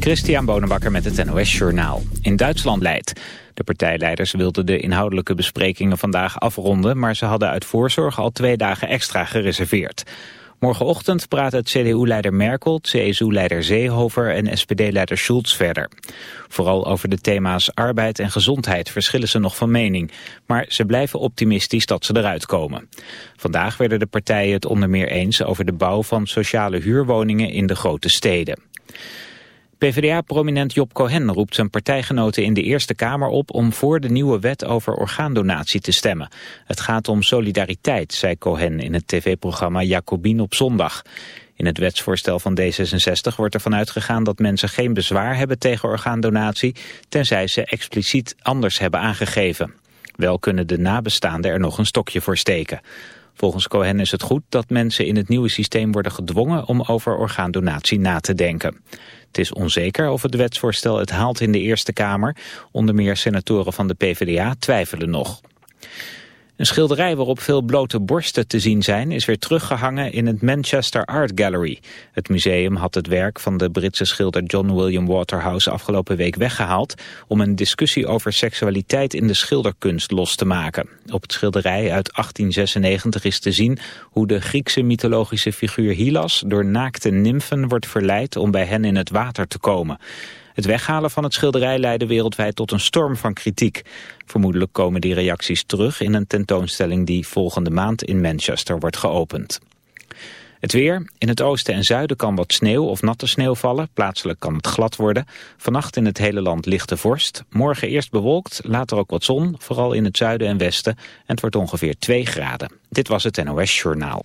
Christian Bonenbakker met het NOS Journaal. In Duitsland leidt. De partijleiders wilden de inhoudelijke besprekingen vandaag afronden... maar ze hadden uit voorzorg al twee dagen extra gereserveerd. Morgenochtend praten CDU-leider Merkel, CSU-leider Seehofer en SPD-leider Schulz verder. Vooral over de thema's arbeid en gezondheid verschillen ze nog van mening. Maar ze blijven optimistisch dat ze eruit komen. Vandaag werden de partijen het onder meer eens over de bouw van sociale huurwoningen in de grote steden. PvdA-prominent Job Cohen roept zijn partijgenoten in de Eerste Kamer op om voor de nieuwe wet over orgaandonatie te stemmen. Het gaat om solidariteit, zei Cohen in het tv-programma Jacobin op zondag. In het wetsvoorstel van D66 wordt ervan uitgegaan dat mensen geen bezwaar hebben tegen orgaandonatie, tenzij ze expliciet anders hebben aangegeven. Wel kunnen de nabestaanden er nog een stokje voor steken. Volgens Cohen is het goed dat mensen in het nieuwe systeem worden gedwongen om over orgaandonatie na te denken. Het is onzeker of het wetsvoorstel het haalt in de Eerste Kamer. Onder meer senatoren van de PvdA twijfelen nog. Een schilderij waarop veel blote borsten te zien zijn... is weer teruggehangen in het Manchester Art Gallery. Het museum had het werk van de Britse schilder John William Waterhouse... afgelopen week weggehaald... om een discussie over seksualiteit in de schilderkunst los te maken. Op het schilderij uit 1896 is te zien... hoe de Griekse mythologische figuur Hylas... door naakte nymfen wordt verleid om bij hen in het water te komen... Het weghalen van het schilderij leidde wereldwijd tot een storm van kritiek. Vermoedelijk komen die reacties terug in een tentoonstelling die volgende maand in Manchester wordt geopend. Het weer. In het oosten en zuiden kan wat sneeuw of natte sneeuw vallen. Plaatselijk kan het glad worden. Vannacht in het hele land lichte vorst. Morgen eerst bewolkt, later ook wat zon. Vooral in het zuiden en westen. En het wordt ongeveer 2 graden. Dit was het NOS Journaal.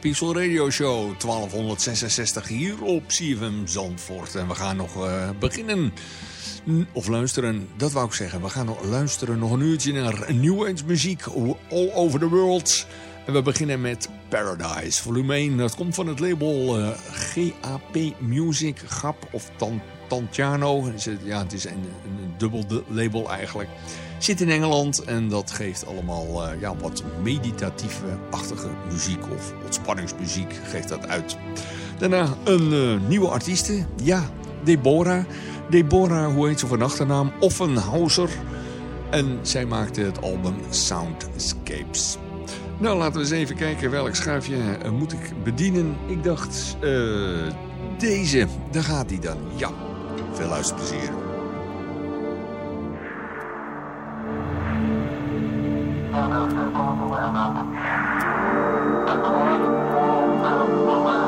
Peaceful Radio Show 1266 hier op CFM Zandvoort. En we gaan nog uh, beginnen, of luisteren, dat wou ik zeggen. We gaan nog luisteren nog een uurtje naar New Age muziek all over the world. En we beginnen met Paradise volume 1. Dat komt van het label uh, GAP Music, GAP of Tantiano. Ja, het is een, een dubbel label eigenlijk. Zit in Engeland en dat geeft allemaal uh, ja, wat meditatieve-achtige muziek of ontspanningsmuziek geeft dat uit. Daarna een uh, nieuwe artieste, ja, Deborah. Deborah, hoe heet ze van achternaam? Offenhauser. En zij maakte het album Soundscapes. Nou, laten we eens even kijken welk schuifje uh, moet ik bedienen. Ik dacht, deze, daar gaat die dan. Ja, veel luisterplezier. I'm not the one. I'm not the one. I'm not the one.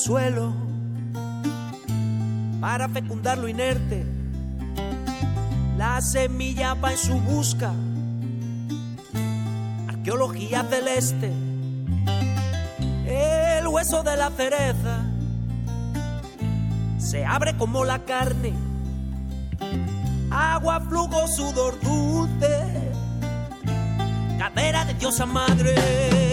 Suelo para fecundar lo inerte. La semilla va en su busca, arqueología celeste, el hueso de la cereza se abre como la carne, agua, flujo, sudor dulce, cadera de diosa madre.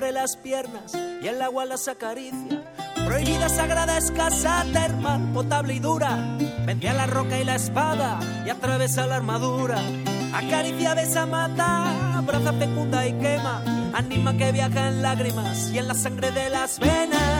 Las piernas y el agua las acaricia. Prohibida, sagrada, escasa, termal, potable y dura. Vendía la roca y la espada y atravesa la armadura. Acaricia, besa, mata, abraza, fecunda y quema. Anima que viaja en lágrimas y en la sangre de las venas.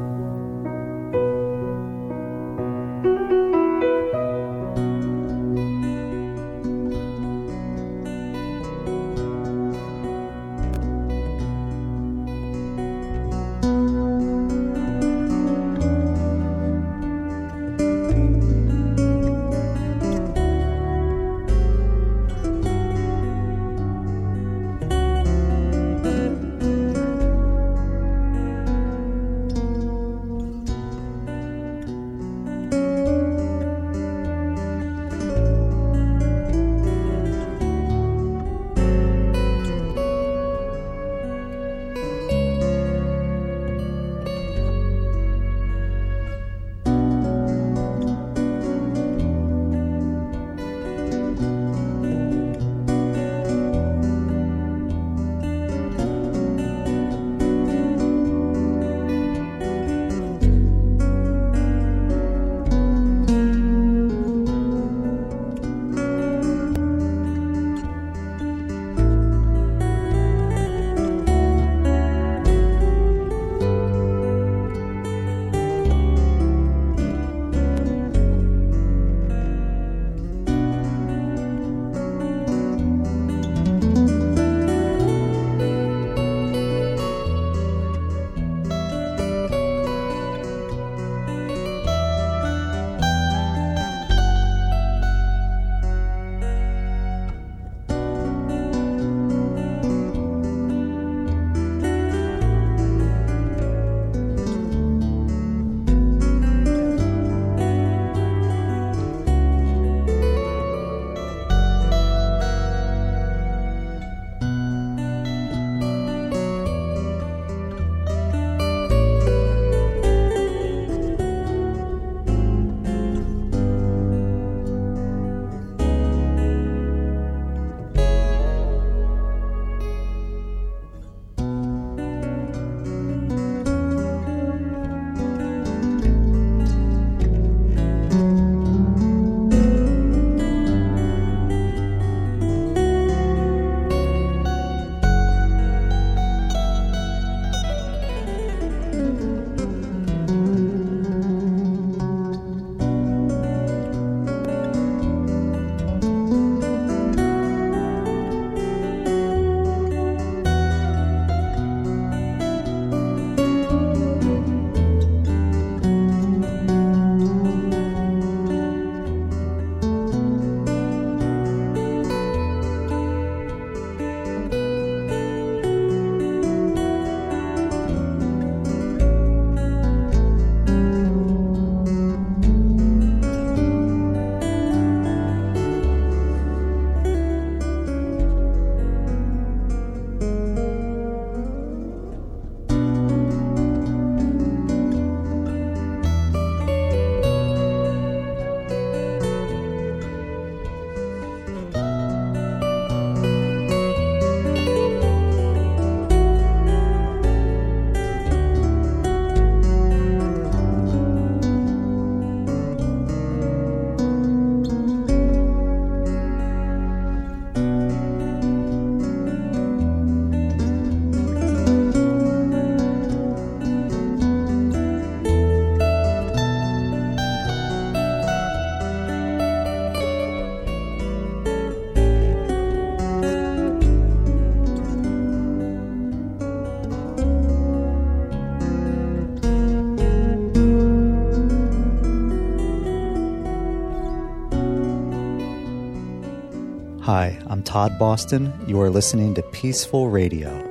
Todd Boston. You are listening to Peaceful Radio.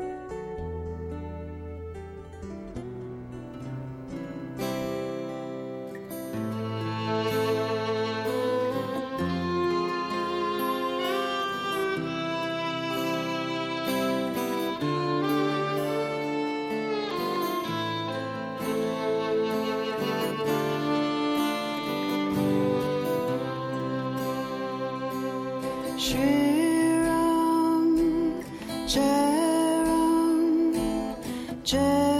Jerome, Jerome.